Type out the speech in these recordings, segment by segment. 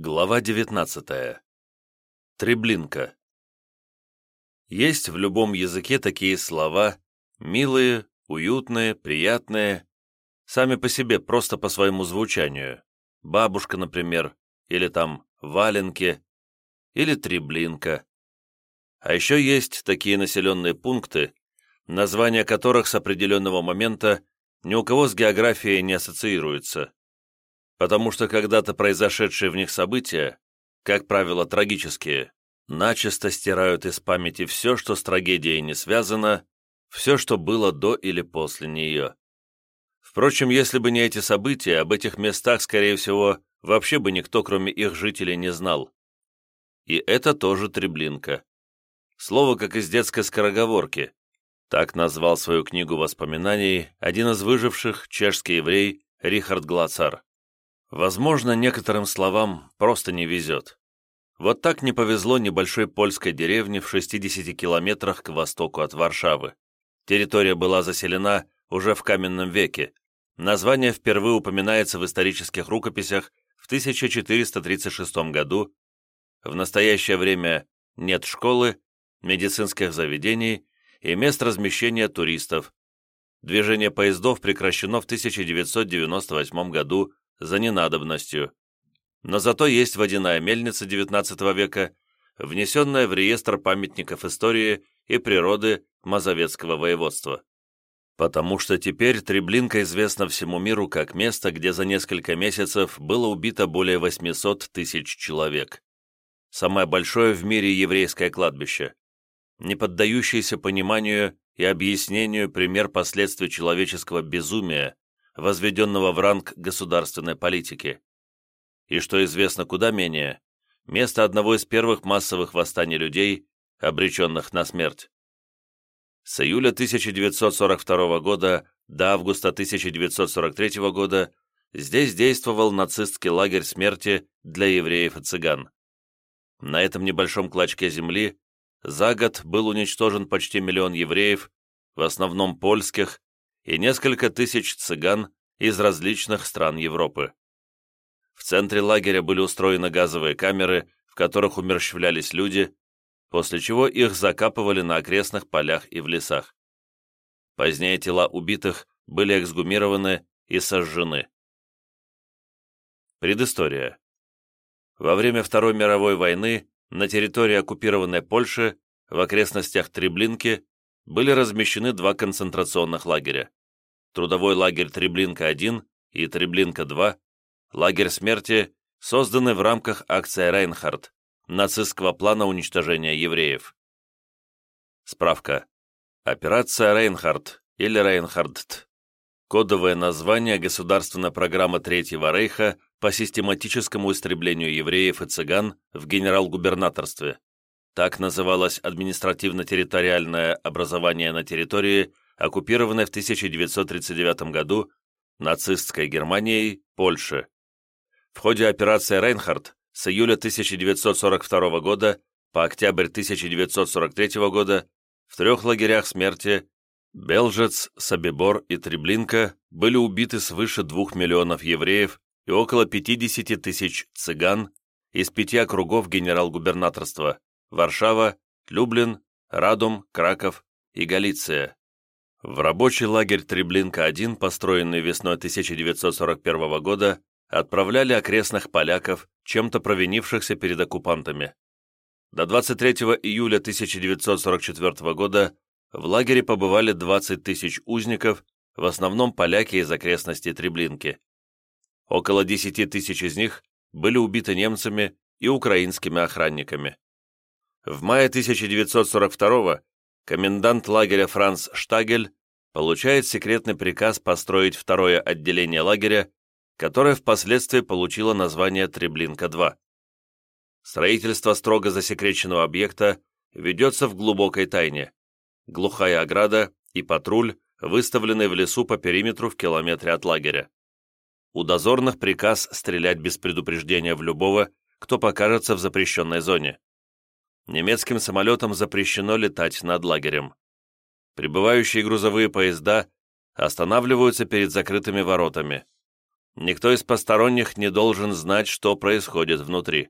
Глава 19. Треблинка. Есть в любом языке такие слова, милые, уютные, приятные, сами по себе, просто по своему звучанию. Бабушка, например, или там валенки, или треблинка. А еще есть такие населенные пункты, названия которых с определенного момента ни у кого с географией не ассоциируются потому что когда-то произошедшие в них события, как правило, трагические, начисто стирают из памяти все, что с трагедией не связано, все, что было до или после нее. Впрочем, если бы не эти события, об этих местах, скорее всего, вообще бы никто, кроме их жителей, не знал. И это тоже Треблинка. Слово, как из детской скороговорки. Так назвал свою книгу воспоминаний один из выживших, чешский еврей, Рихард Глацар. Возможно, некоторым словам просто не везет. Вот так не повезло небольшой польской деревне в 60 километрах к востоку от Варшавы. Территория была заселена уже в каменном веке. Название впервые упоминается в исторических рукописях в 1436 году. В настоящее время нет школы, медицинских заведений и мест размещения туристов. Движение поездов прекращено в 1998 году за ненадобностью. Но зато есть водяная мельница XIX века, внесенная в реестр памятников истории и природы Мазовецкого воеводства. Потому что теперь Треблинка известна всему миру как место, где за несколько месяцев было убито более 800 тысяч человек. Самое большое в мире еврейское кладбище. Не поддающийся пониманию и объяснению пример последствий человеческого безумия, возведенного в ранг государственной политики. И что известно куда менее, место одного из первых массовых восстаний людей, обреченных на смерть. С июля 1942 года до августа 1943 года здесь действовал нацистский лагерь смерти для евреев и цыган. На этом небольшом клочке земли за год был уничтожен почти миллион евреев, в основном польских, и несколько тысяч цыган из различных стран Европы. В центре лагеря были устроены газовые камеры, в которых умерщвлялись люди, после чего их закапывали на окрестных полях и в лесах. Позднее тела убитых были эксгумированы и сожжены. Предыстория. Во время Второй мировой войны на территории оккупированной Польши в окрестностях Треблинки были размещены два концентрационных лагеря. Трудовой лагерь Треблинка-1 и Треблинка-2, лагерь смерти, созданы в рамках акции «Рейнхард» нацистского плана уничтожения евреев. Справка. Операция «Рейнхард» или «Рейнхардт» кодовое название государственной программы Третьего Рейха по систематическому истреблению евреев и цыган в генерал-губернаторстве. Так называлось административно-территориальное образование на территории, оккупированной в 1939 году нацистской Германией Польши. В ходе операции «Рейнхард» с июля 1942 года по октябрь 1943 года в трех лагерях смерти Белжец, Собибор и Треблинка были убиты свыше двух миллионов евреев и около 50 тысяч цыган из пяти округов генерал-губернаторства Варшава, Люблин, Радум, Краков и Галиция. В рабочий лагерь Треблинка-1, построенный весной 1941 года, отправляли окрестных поляков, чем-то провинившихся перед оккупантами. До 23 июля 1944 года в лагере побывали 20 тысяч узников, в основном поляки из окрестностей Треблинки. Около 10 тысяч из них были убиты немцами и украинскими охранниками. В мае 1942 комендант лагеря Франц Штагель получает секретный приказ построить второе отделение лагеря, которое впоследствии получило название Треблинка-2. Строительство строго засекреченного объекта ведется в глубокой тайне. Глухая ограда и патруль выставлены в лесу по периметру в километре от лагеря. У дозорных приказ стрелять без предупреждения в любого, кто покажется в запрещенной зоне немецким самолетам запрещено летать над лагерем. Прибывающие грузовые поезда останавливаются перед закрытыми воротами. никто из посторонних не должен знать, что происходит внутри.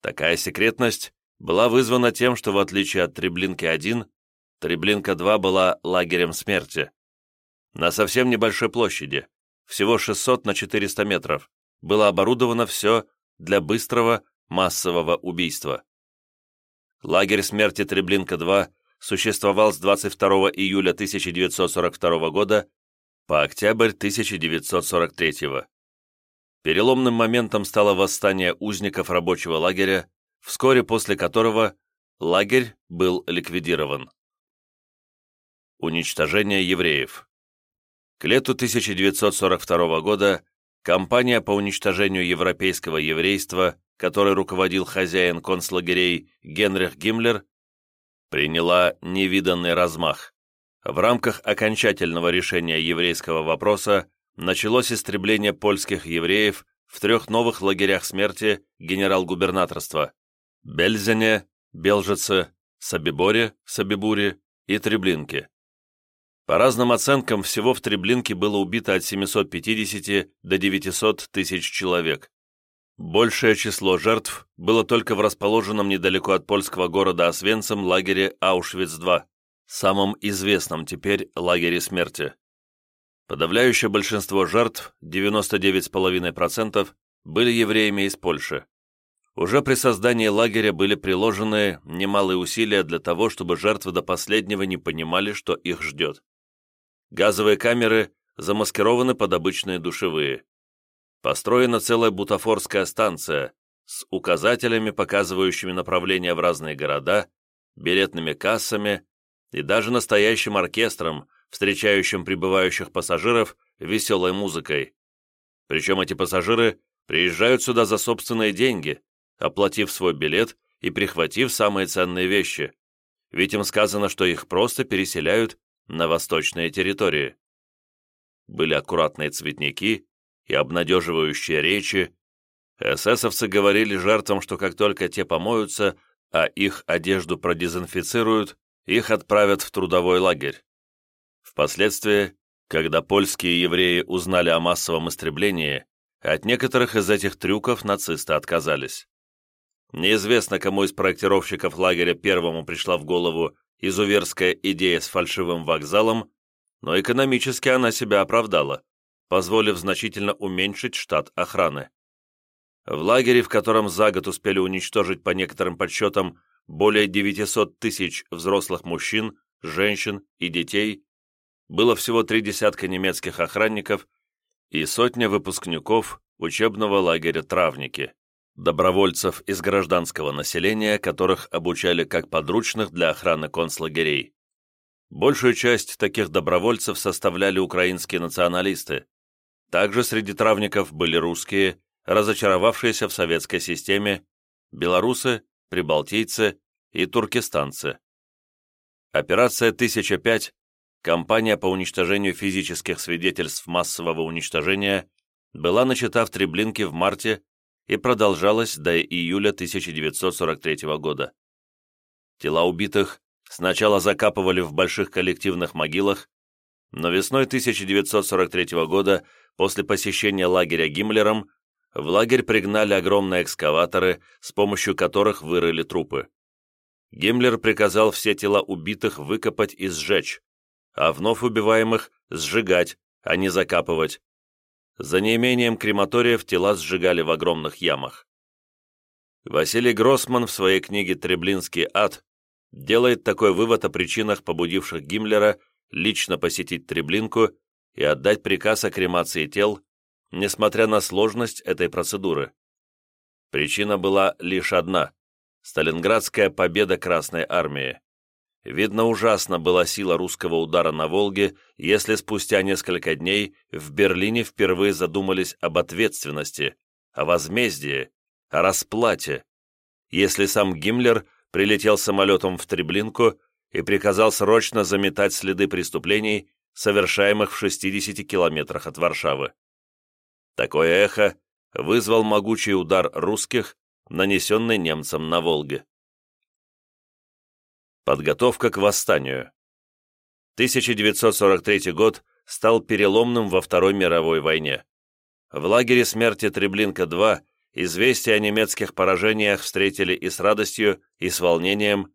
Такая секретность была вызвана тем, что в отличие от Треблинки-1, Треблинка-2 была лагерем смерти. На совсем небольшой площади, всего 600 на 400 метров, было оборудовано все для быстрого массового убийства. Лагерь смерти Треблинка-2 существовал с 22 июля 1942 года по октябрь 1943 года. Переломным моментом стало восстание узников рабочего лагеря, вскоре после которого лагерь был ликвидирован. Уничтожение евреев К лету 1942 года кампания по уничтожению европейского еврейства, которой руководил хозяин концлагерей Генрих Гиммлер, приняла невиданный размах. В рамках окончательного решения еврейского вопроса началось истребление польских евреев в трех новых лагерях смерти генерал-губернаторства – Бельзене, Белжице, Собиборе, Собибуре и Треблинке. По разным оценкам, всего в Треблинке было убито от 750 до 900 тысяч человек. Большее число жертв было только в расположенном недалеко от польского города Освенцим лагере Аушвиц-2, самом известном теперь лагере смерти. Подавляющее большинство жертв, 99,5%, были евреями из Польши. Уже при создании лагеря были приложены немалые усилия для того, чтобы жертвы до последнего не понимали, что их ждет. Газовые камеры замаскированы под обычные душевые. Построена целая бутафорская станция с указателями, показывающими направления в разные города, билетными кассами и даже настоящим оркестром, встречающим прибывающих пассажиров веселой музыкой. Причем эти пассажиры приезжают сюда за собственные деньги, оплатив свой билет и прихватив самые ценные вещи, ведь им сказано, что их просто переселяют на восточные территории. Были аккуратные цветники, и обнадеживающие речи, эсэсовцы говорили жертвам, что как только те помоются, а их одежду продезинфицируют, их отправят в трудовой лагерь. Впоследствии, когда польские евреи узнали о массовом истреблении, от некоторых из этих трюков нацисты отказались. Неизвестно, кому из проектировщиков лагеря первому пришла в голову изуверская идея с фальшивым вокзалом, но экономически она себя оправдала позволив значительно уменьшить штат охраны. В лагере, в котором за год успели уничтожить по некоторым подсчетам более 900 тысяч взрослых мужчин, женщин и детей, было всего три десятка немецких охранников и сотня выпускников учебного лагеря «Травники», добровольцев из гражданского населения, которых обучали как подручных для охраны концлагерей. Большую часть таких добровольцев составляли украинские националисты, также среди травников были русские, разочаровавшиеся в советской системе, белорусы, прибалтийцы и туркестанцы. Операция «1005» кампания по уничтожению физических свидетельств массового уничтожения была начата в Треблинке в марте и продолжалась до июля 1943 года. Тела убитых сначала закапывали в больших коллективных могилах, но весной 1943 года После посещения лагеря Гиммлером в лагерь пригнали огромные экскаваторы, с помощью которых вырыли трупы. Гиммлер приказал все тела убитых выкопать и сжечь, а вновь убиваемых сжигать, а не закапывать. За неимением крематориев тела сжигали в огромных ямах. Василий Гроссман в своей книге «Треблинский ад» делает такой вывод о причинах, побудивших Гиммлера лично посетить Треблинку и отдать приказ о кремации тел, несмотря на сложность этой процедуры. Причина была лишь одна – Сталинградская победа Красной Армии. Видно, ужасно была сила русского удара на Волге, если спустя несколько дней в Берлине впервые задумались об ответственности, о возмездии, о расплате, если сам Гиммлер прилетел самолетом в Треблинку и приказал срочно заметать следы преступлений совершаемых в 60 километрах от Варшавы. Такое эхо вызвал могучий удар русских, нанесенный немцам на Волге. Подготовка к восстанию 1943 год стал переломным во Второй мировой войне. В лагере смерти Треблинка-2 известие о немецких поражениях встретили и с радостью, и с волнением.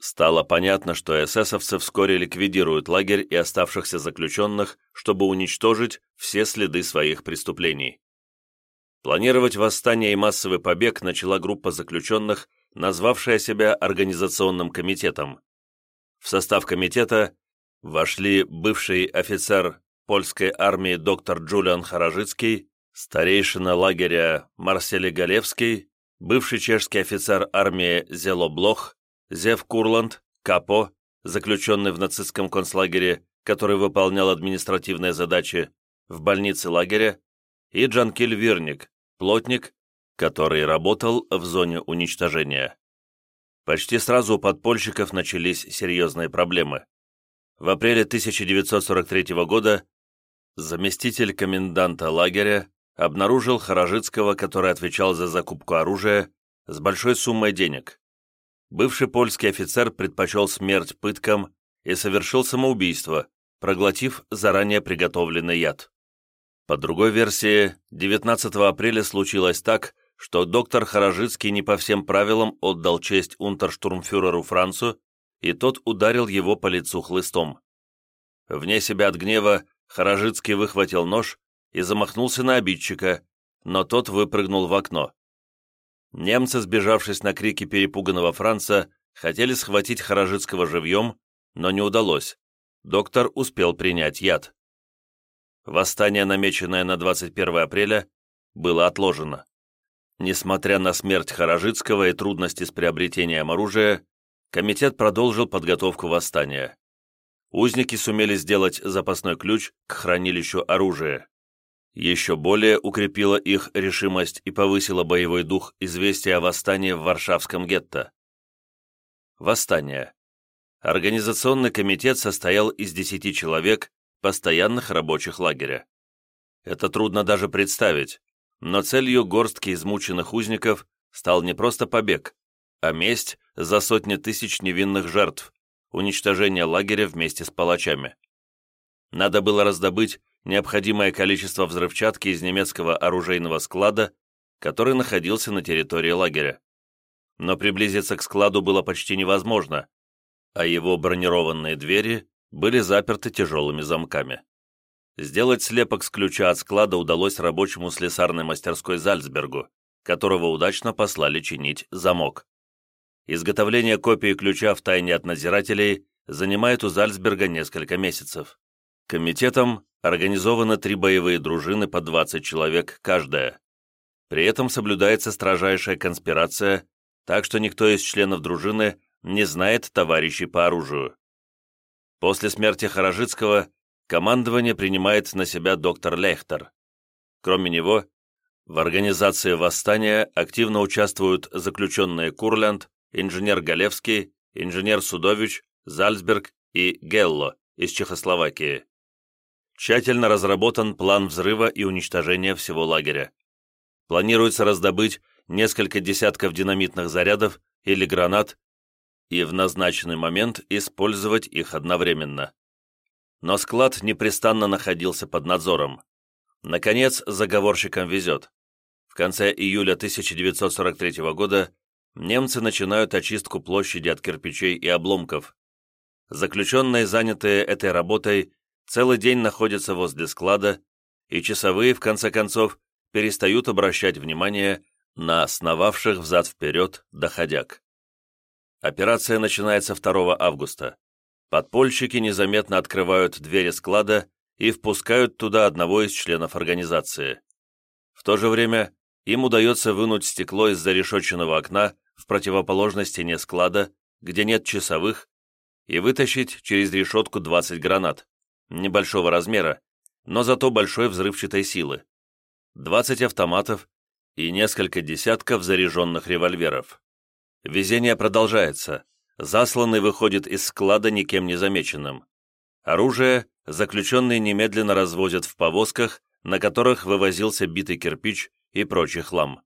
Стало понятно, что эсэсовцы вскоре ликвидируют лагерь и оставшихся заключенных, чтобы уничтожить все следы своих преступлений. Планировать восстание и массовый побег начала группа заключенных, назвавшая себя Организационным комитетом. В состав комитета вошли бывший офицер польской армии доктор Джулиан Харожицкий, старейшина лагеря Марсель Галевский, бывший чешский офицер армии Зело Блох, Зев Курланд, Капо, заключенный в нацистском концлагере, который выполнял административные задачи в больнице лагеря, и Джанкиль Вирник, плотник, который работал в зоне уничтожения. Почти сразу у подпольщиков начались серьезные проблемы. В апреле 1943 года заместитель коменданта лагеря обнаружил Хорожицкого, который отвечал за закупку оружия, с большой суммой денег. Бывший польский офицер предпочел смерть пыткам и совершил самоубийство, проглотив заранее приготовленный яд. По другой версии, 19 апреля случилось так, что доктор Хорожицкий не по всем правилам отдал честь унтерштурмфюреру Францу и тот ударил его по лицу хлыстом. Вне себя от гнева Хорожицкий выхватил нож и замахнулся на обидчика, но тот выпрыгнул в окно. Немцы, сбежавшись на крики перепуганного Франца, хотели схватить Хорожицкого живьем, но не удалось. Доктор успел принять яд. Восстание, намеченное на 21 апреля, было отложено. Несмотря на смерть Хорожицкого и трудности с приобретением оружия, комитет продолжил подготовку восстания. Узники сумели сделать запасной ключ к хранилищу оружия. Еще более укрепила их решимость и повысила боевой дух известия о восстании в Варшавском гетто. Восстание. Организационный комитет состоял из десяти человек, постоянных рабочих лагеря. Это трудно даже представить, но целью горстки измученных узников стал не просто побег, а месть за сотни тысяч невинных жертв, уничтожение лагеря вместе с палачами. Надо было раздобыть необходимое количество взрывчатки из немецкого оружейного склада, который находился на территории лагеря. Но приблизиться к складу было почти невозможно, а его бронированные двери были заперты тяжелыми замками. Сделать слепок с ключа от склада удалось рабочему слесарной мастерской Зальцбергу, которого удачно послали чинить замок. Изготовление копии ключа в тайне от надзирателей занимает у Зальцберга несколько месяцев. Комитетом организованы три боевые дружины по 20 человек каждая. При этом соблюдается строжайшая конспирация, так что никто из членов дружины не знает товарищей по оружию. После смерти Хорожицкого командование принимает на себя доктор Лехтер. Кроме него, в организации восстания активно участвуют заключенные Курлянд, инженер Галевский, инженер Судович, Зальцберг и Гелло из Чехословакии. Тщательно разработан план взрыва и уничтожения всего лагеря. Планируется раздобыть несколько десятков динамитных зарядов или гранат и в назначенный момент использовать их одновременно. Но склад непрестанно находился под надзором. Наконец, заговорщикам везет. В конце июля 1943 года немцы начинают очистку площади от кирпичей и обломков. Заключенные, занятые этой работой, целый день находятся возле склада, и часовые, в конце концов, перестают обращать внимание на основавших взад-вперед доходяг. Операция начинается 2 августа. Подпольщики незаметно открывают двери склада и впускают туда одного из членов организации. В то же время им удается вынуть стекло из зарешоченного окна в противоположной стене склада, где нет часовых, и вытащить через решетку 20 гранат, небольшого размера, но зато большой взрывчатой силы, 20 автоматов и несколько десятков заряженных револьверов. Везение продолжается. Засланный выходит из склада никем не замеченным. Оружие заключенные немедленно развозят в повозках, на которых вывозился битый кирпич и прочий хлам.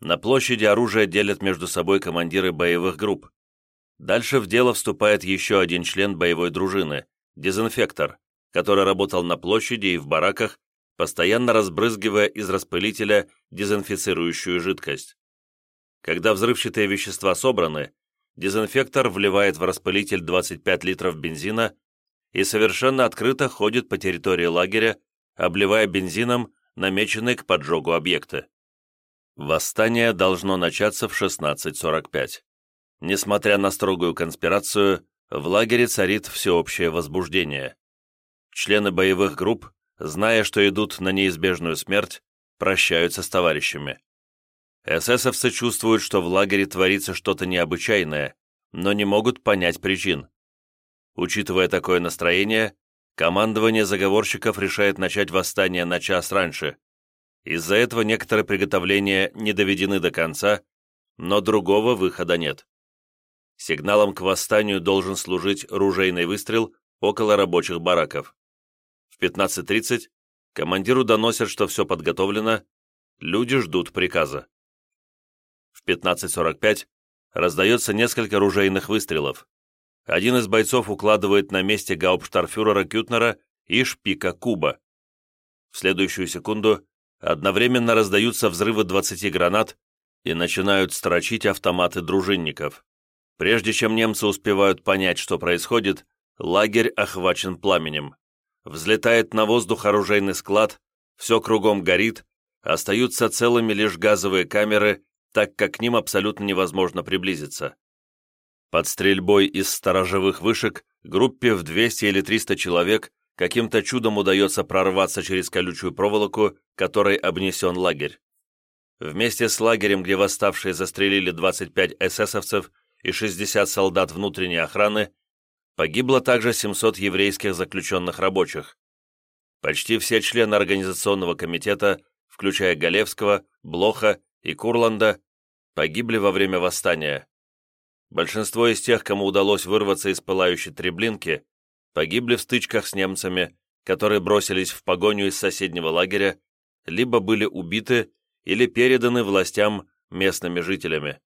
На площади оружие делят между собой командиры боевых групп. Дальше в дело вступает еще один член боевой дружины, дезинфектор, который работал на площади и в бараках, постоянно разбрызгивая из распылителя дезинфицирующую жидкость. Когда взрывчатые вещества собраны, дезинфектор вливает в распылитель 25 литров бензина и совершенно открыто ходит по территории лагеря, обливая бензином намеченные к поджогу объекты. Восстание должно начаться в 16.45. Несмотря на строгую конспирацию, в лагере царит всеобщее возбуждение. Члены боевых групп, зная, что идут на неизбежную смерть, прощаются с товарищами. Эсэсовцы чувствуют, что в лагере творится что-то необычайное, но не могут понять причин. Учитывая такое настроение, командование заговорщиков решает начать восстание на час раньше. Из-за этого некоторые приготовления не доведены до конца, но другого выхода нет. Сигналом к восстанию должен служить ружейный выстрел около рабочих бараков. В 15.30 командиру доносят, что все подготовлено, люди ждут приказа. В 15.45 раздается несколько ружейных выстрелов. Один из бойцов укладывает на месте гауптштарфюрера Кютнера и шпика Куба. В следующую секунду одновременно раздаются взрывы 20 гранат и начинают строчить автоматы дружинников. Прежде чем немцы успевают понять, что происходит, лагерь охвачен пламенем. Взлетает на воздух оружейный склад, все кругом горит, остаются целыми лишь газовые камеры, так как к ним абсолютно невозможно приблизиться. Под стрельбой из сторожевых вышек группе в 200 или 300 человек каким-то чудом удается прорваться через колючую проволоку, которой обнесен лагерь. Вместе с лагерем, где восставшие застрелили 25 эсэсовцев и 60 солдат внутренней охраны, погибло также 700 еврейских заключенных рабочих. Почти все члены организационного комитета, включая Галевского, Блоха и Курланда, погибли во время восстания. Большинство из тех, кому удалось вырваться из пылающей треблинки, погибли в стычках с немцами, которые бросились в погоню из соседнего лагеря, либо были убиты или переданы властям местными жителями.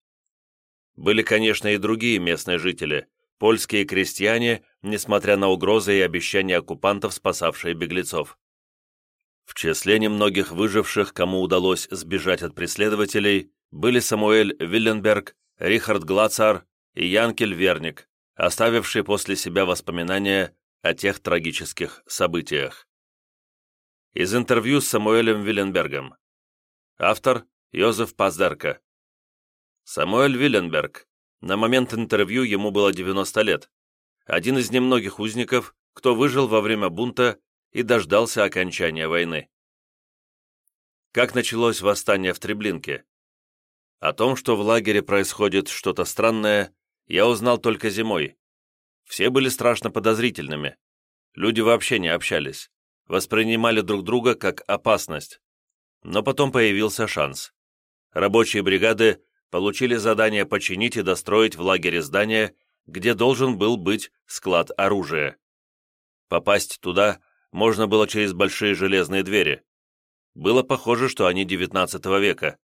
Были, конечно, и другие местные жители, польские крестьяне, несмотря на угрозы и обещания оккупантов, спасавшие беглецов. В числе немногих выживших, кому удалось сбежать от преследователей, были Самуэль Вилленберг, Рихард Глацар, и Янкель Верник, оставивший после себя воспоминания о тех трагических событиях. Из интервью с Самуэлем Вилленбергом. Автор Йозеф Паздерка. Самуэль Вилленберг. На момент интервью ему было 90 лет. Один из немногих узников, кто выжил во время бунта и дождался окончания войны. Как началось восстание в Треблинке? О том, что в лагере происходит что-то странное, я узнал только зимой. Все были страшно подозрительными. Люди вообще не общались, воспринимали друг друга как опасность. Но потом появился шанс. Рабочие бригады получили задание починить и достроить в лагере здание, где должен был быть склад оружия. Попасть туда можно было через большие железные двери. Было похоже, что они XIX века.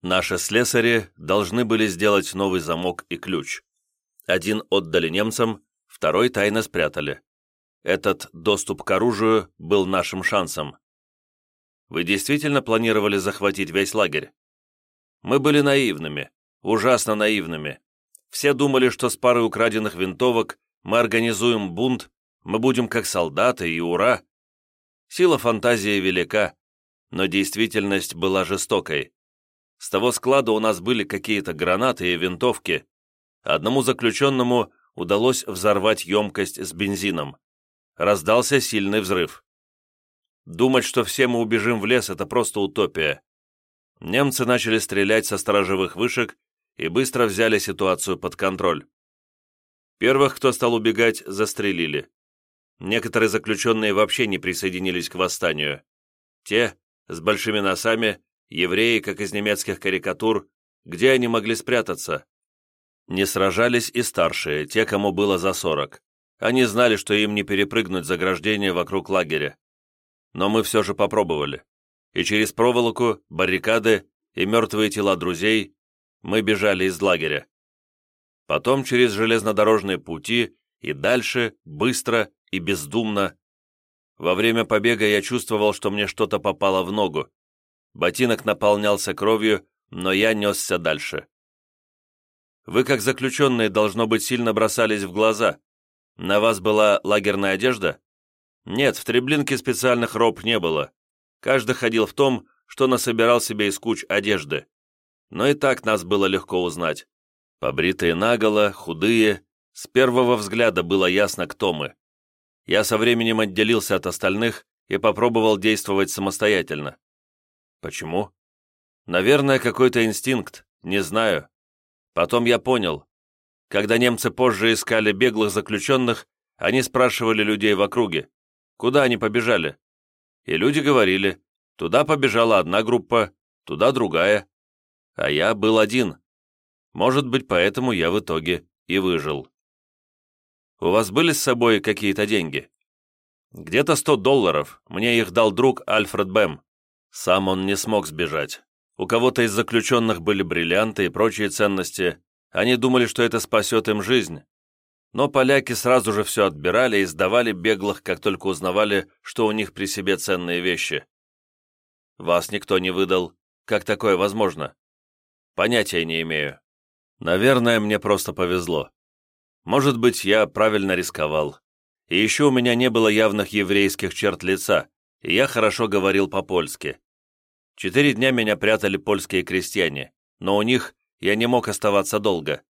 Наши слесари должны были сделать новый замок и ключ. Один отдали немцам, второй тайно спрятали. Этот доступ к оружию был нашим шансом. Вы действительно планировали захватить весь лагерь? Мы были наивными, ужасно наивными. Все думали, что с парой украденных винтовок мы организуем бунт, мы будем как солдаты и ура. Сила фантазии велика, но действительность была жестокой. С того склада у нас были какие-то гранаты и винтовки. Одному заключенному удалось взорвать емкость с бензином. Раздался сильный взрыв. Думать, что все мы убежим в лес, это просто утопия. Немцы начали стрелять со сторожевых вышек и быстро взяли ситуацию под контроль. Первых, кто стал убегать, застрелили. Некоторые заключенные вообще не присоединились к восстанию. Те, с большими носами, евреи, как из немецких карикатур, где они могли спрятаться? Не сражались и старшие, те, кому было за сорок. Они знали, что им не перепрыгнуть заграждение вокруг лагеря. Но мы все же попробовали. И через проволоку, баррикады и мертвые тела друзей мы бежали из лагеря. Потом через железнодорожные пути и дальше, быстро и бездумно. Во время побега я чувствовал, что мне что-то попало в ногу. Ботинок наполнялся кровью, но я несся дальше. Вы, как заключенные, должно быть, сильно бросались в глаза. На вас была лагерная одежда? Нет, в Треблинке специальных роб не было. Каждый ходил в том, что насобирал себе из куч одежды. Но и так нас было легко узнать. Побритые наголо, худые, с первого взгляда было ясно, кто мы. Я со временем отделился от остальных и попробовал действовать самостоятельно. Почему? Наверное, какой-то инстинкт, не знаю. Потом я понял. Когда немцы позже искали беглых заключенных, они спрашивали людей в округе, куда они побежали. И люди говорили, туда побежала одна группа, туда другая. А я был один. Может быть, поэтому я в итоге и выжил. У вас были с собой какие-то деньги? Где-то сто долларов, мне их дал друг Альфред Бэм. Сам он не смог сбежать. У кого-то из заключенных были бриллианты и прочие ценности. Они думали, что это спасет им жизнь. Но поляки сразу же все отбирали и сдавали беглых, как только узнавали, что у них при себе ценные вещи. Вас никто не выдал. Как такое возможно? Понятия не имею. Наверное, мне просто повезло. Может быть, я правильно рисковал. И еще у меня не было явных еврейских черт лица, и я хорошо говорил по-польски. Четыре дня меня прятали польские крестьяне, но у них я не мог оставаться долго.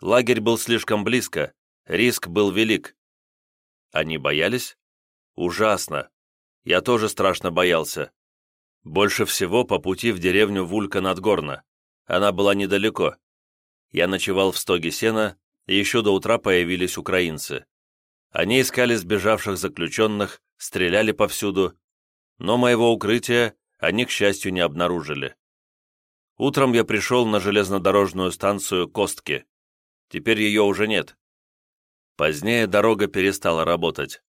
Лагерь был слишком близко, риск был велик. Они боялись? Ужасно. Я тоже страшно боялся. Больше всего по пути в деревню Вулька-Надгорна. Она была недалеко. Я ночевал в стоге сена, и еще до утра появились украинцы. Они искали сбежавших заключенных, стреляли повсюду, но моего укрытия они, к счастью, не обнаружили. Утром я пришел на железнодорожную станцию Костки. Теперь ее уже нет. Позднее дорога перестала работать.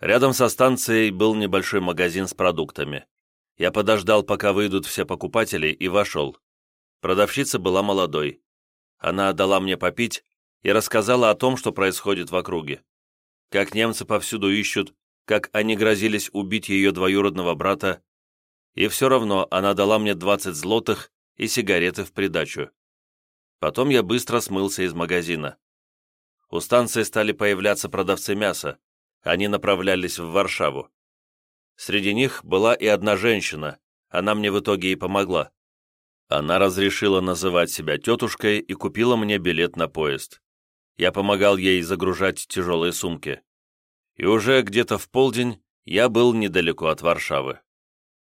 Рядом со станцией был небольшой магазин с продуктами. Я подождал, пока выйдут все покупатели, и вошел. Продавщица была молодой. Она дала мне попить и рассказала о том, что происходит в округе. Как немцы повсюду ищут, как они грозились убить ее двоюродного брата, и все равно она дала мне 20 злотых и сигареты в придачу. Потом я быстро смылся из магазина. У станции стали появляться продавцы мяса. Они направлялись в Варшаву. Среди них была и одна женщина, она мне в итоге и помогла. Она разрешила называть себя тетушкой и купила мне билет на поезд. Я помогал ей загружать тяжелые сумки. И уже где-то в полдень я был недалеко от Варшавы.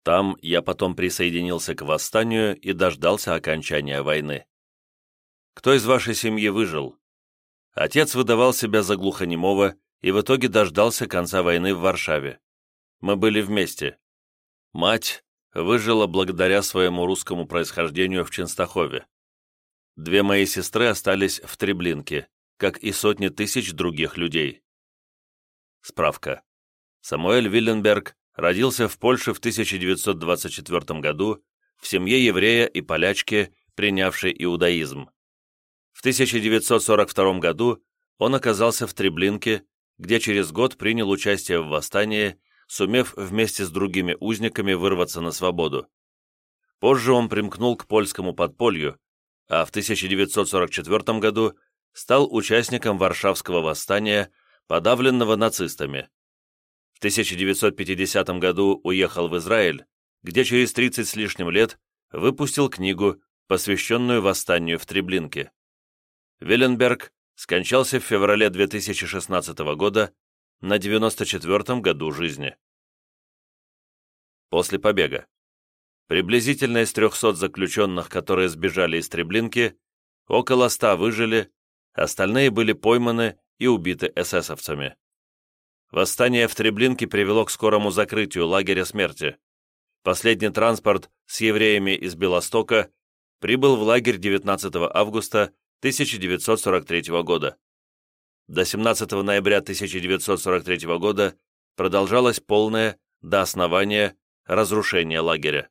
Там я потом присоединился к восстанию и дождался окончания войны. Кто из вашей семьи выжил? Отец выдавал себя за глухонемого и в итоге дождался конца войны в Варшаве. Мы были вместе. Мать выжила благодаря своему русскому происхождению в Ченстахове. Две мои сестры остались в Треблинке, как и сотни тысяч других людей. Справка. Самуэль Вилленберг родился в Польше в 1924 году в семье еврея и полячки, принявшей иудаизм. В 1942 году он оказался в Треблинке, где через год принял участие в восстании, сумев вместе с другими узниками вырваться на свободу. Позже он примкнул к польскому подполью, а в 1944 году стал участником Варшавского восстания, подавленного нацистами. 1950 году уехал в Израиль, где через 30 с лишним лет выпустил книгу, посвященную восстанию в Треблинке. Вилленберг скончался в феврале 2016 года на 94-м году жизни. После побега. Приблизительно из 300 заключенных, которые сбежали из Треблинки, около 100 выжили, остальные были пойманы и убиты эсэсовцами. Восстание в Треблинке привело к скорому закрытию лагеря смерти. Последний транспорт с евреями из Белостока прибыл в лагерь 19 августа 1943 года. До 17 ноября 1943 года продолжалось полное, до основания, разрушение лагеря.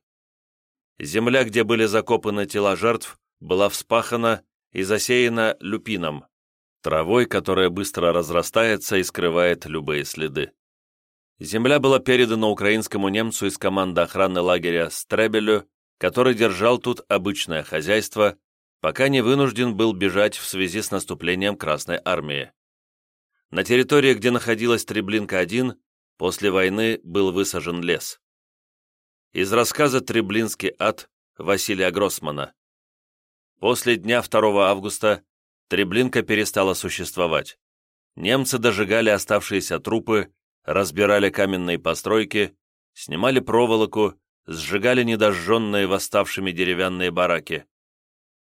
Земля, где были закопаны тела жертв, была вспахана и засеяна люпином, травой, которая быстро разрастается и скрывает любые следы. земля была передана украинскому немцу из команды охраны лагеря Стребелю, который держал тут обычное хозяйство, пока не вынужден был бежать в связи с наступлением Красной Армии. На территории, где находилась Треблинка-1, после войны был высажен лес. Из рассказа «Треблинский ад» Василия Гроссмана. После дня 2 августа Треблинка перестала существовать. Немцы дожигали оставшиеся трупы, разбирали каменные постройки, снимали проволоку, сжигали недожженные восставшими деревянные бараки.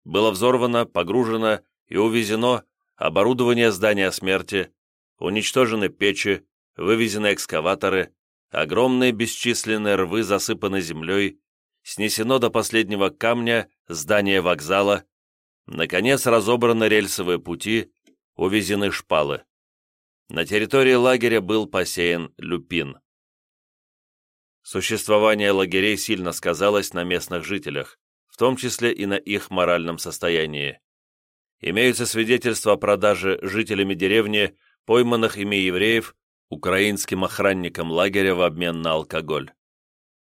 Было взорвано, погружено и увезено оборудование здания смерти, уничтожены печи, вывезены экскаваторы, огромные бесчисленные рвы засыпаны землей, снесено до последнего камня здание вокзала, наконец разобраны рельсовые пути, увезены шпалы. На территории лагеря был посеян люпин. Существование лагерей сильно сказалось на местных жителях, в том числе и на их моральном состоянии. Имеются свидетельства о продаже жителями деревни пойманных ими евреев украинским охранникам лагеря в обмен на алкоголь.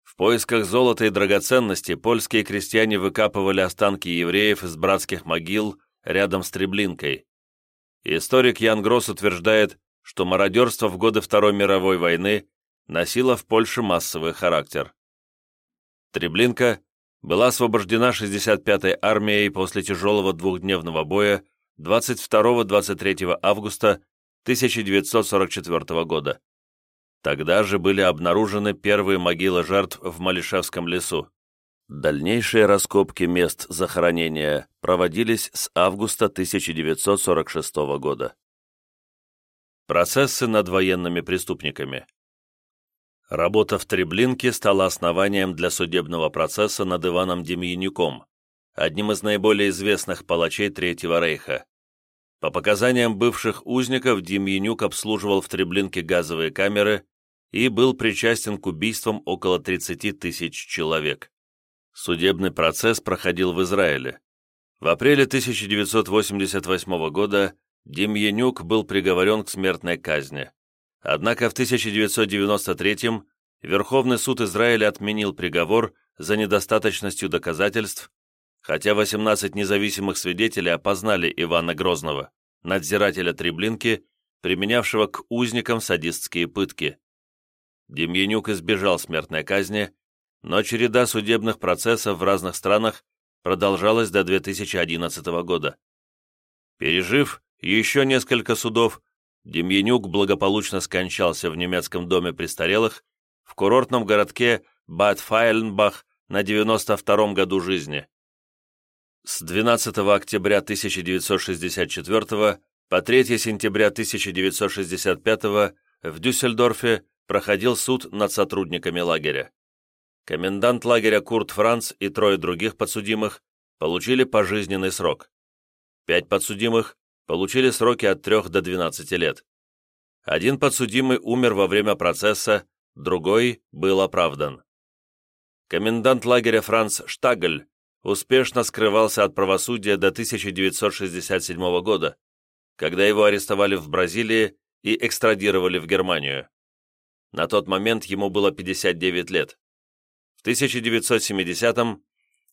В поисках золота и драгоценностей польские крестьяне выкапывали останки евреев из братских могил рядом с Треблинкой. Историк Ян Гросс утверждает, что мародерство в годы Второй мировой войны носило в Польше массовый характер. Треблинка была освобождена 65-й армией после тяжелого двухдневного боя 22-23 августа 1944 года. Тогда же были обнаружены первые могилы жертв в Малишевском лесу. Дальнейшие раскопки мест захоронения проводились с августа 1946 года. Процессы над военными преступниками Работа в Треблинке стала основанием для судебного процесса над Иваном Демьянюком, одним из наиболее известных палачей Третьего Рейха. По показаниям бывших узников, Демьянюк обслуживал в Треблинке газовые камеры и был причастен к убийствам около 30 тысяч человек. Судебный процесс проходил в Израиле. В апреле 1988 года Демьянюк был приговорен к смертной казни. Однако в 1993 Верховный суд Израиля отменил приговор за недостаточностью доказательств хотя 18 независимых свидетелей опознали Ивана Грозного, надзирателя Треблинки, применявшего к узникам садистские пытки. Демьянюк избежал смертной казни, но череда судебных процессов в разных странах продолжалась до 2011 года. Пережив еще несколько судов, Демьянюк благополучно скончался в немецком доме престарелых в курортном городке Бад Файленбах на 92-м году жизни. С 12 октября 1964 по 3 сентября 1965 в Дюссельдорфе проходил суд над сотрудниками лагеря. Комендант лагеря Курт Франц и трое других подсудимых получили пожизненный срок. Пять подсудимых получили сроки от 3 до 12 лет. Один подсудимый умер во время процесса, другой был оправдан. Комендант лагеря Франц Штагль успешно скрывался от правосудия до 1967 года, когда его арестовали в Бразилии и экстрадировали в Германию. На тот момент ему было 59 лет. В 1970-м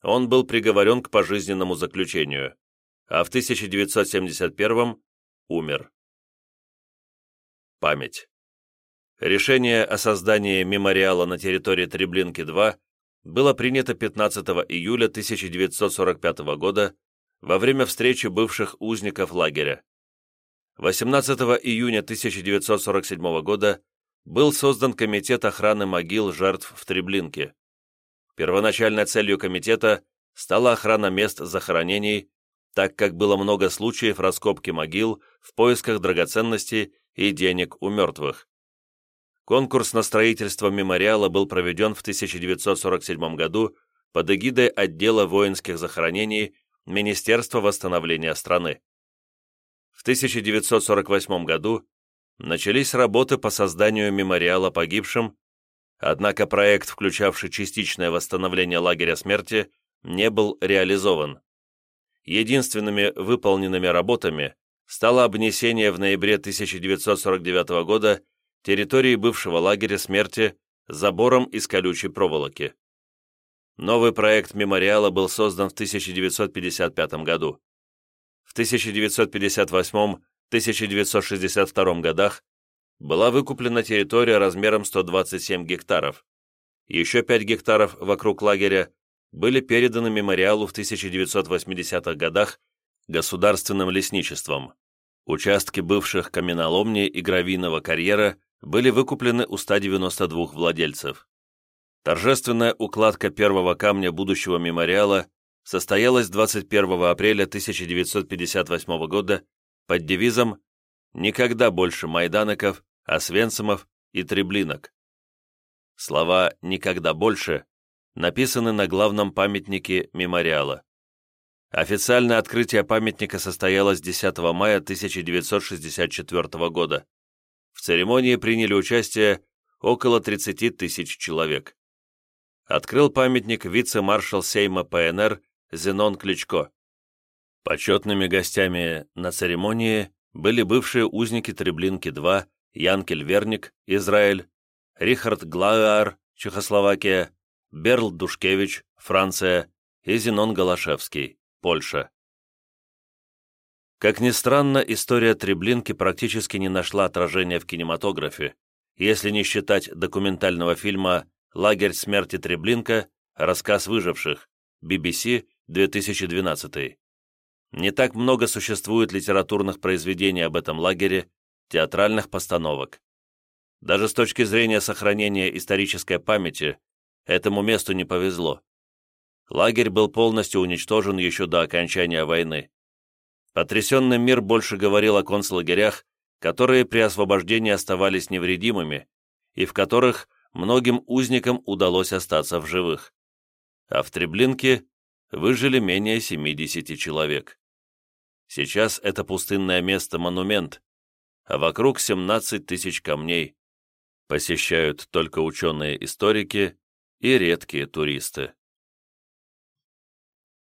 он был приговорен к пожизненному заключению, а в 1971-м умер. Память. Решение о создании мемориала на территории Треблинки-2 было принято 15 июля 1945 года во время встречи бывших узников лагеря. 18 июня 1947 года был создан Комитет охраны могил жертв в Треблинке. Первоначальной целью комитета стала охрана мест захоронений, так как было много случаев раскопки могил в поисках драгоценностей и денег у мертвых. Конкурс на строительство мемориала был проведен в 1947 году под эгидой отдела воинских захоронений Министерства восстановления страны. В 1948 году начались работы по созданию мемориала погибшим, однако проект, включавший частичное восстановление лагеря смерти, не был реализован. Единственными выполненными работами стало обнесение в ноябре 1949 года территории бывшего лагеря смерти забором из колючей проволоки. Новый проект мемориала был создан в 1955 году. В 1958-1962 годах была выкуплена территория размером 127 гектаров. Еще 5 гектаров вокруг лагеря были переданы мемориалу в 1980-х годах государственным лесничеством. Участки бывших каменоломни и гравийного карьера были выкуплены у 192 владельцев. Торжественная укладка первого камня будущего мемориала состоялась 21 апреля 1958 года под девизом «Никогда больше майданоков, освенцимов и треблинок». Слова «никогда больше» написаны на главном памятнике мемориала. Официальное открытие памятника состоялось 10 мая 1964 года. В церемонии приняли участие около 30 тысяч человек. Открыл памятник вице-маршал Сейма ПНР Зенон Кличко. Почетными гостями на церемонии были бывшие узники Треблинки-2 Янкель Верник, Израиль, Рихард Глауар, Чехословакия, Берл Душкевич, Франция и Зенон Голошевский, Польша. Как ни странно, история Треблинки практически не нашла отражения в кинематографе, если не считать документального фильма «Лагерь смерти Треблинка. Рассказ выживших» BBC 2012. Не так много существует литературных произведений об этом лагере, театральных постановок. Даже с точки зрения сохранения исторической памяти этому месту не повезло. Лагерь был полностью уничтожен еще до окончания войны. Потрясенный мир больше говорил о концлагерях, которые при освобождении оставались невредимыми и в которых многим узникам удалось остаться в живых. А в Треблинке выжили менее 70 человек. Сейчас это пустынное место монумент, а вокруг 17 тысяч камней. Посещают только ученые-историки и редкие туристы.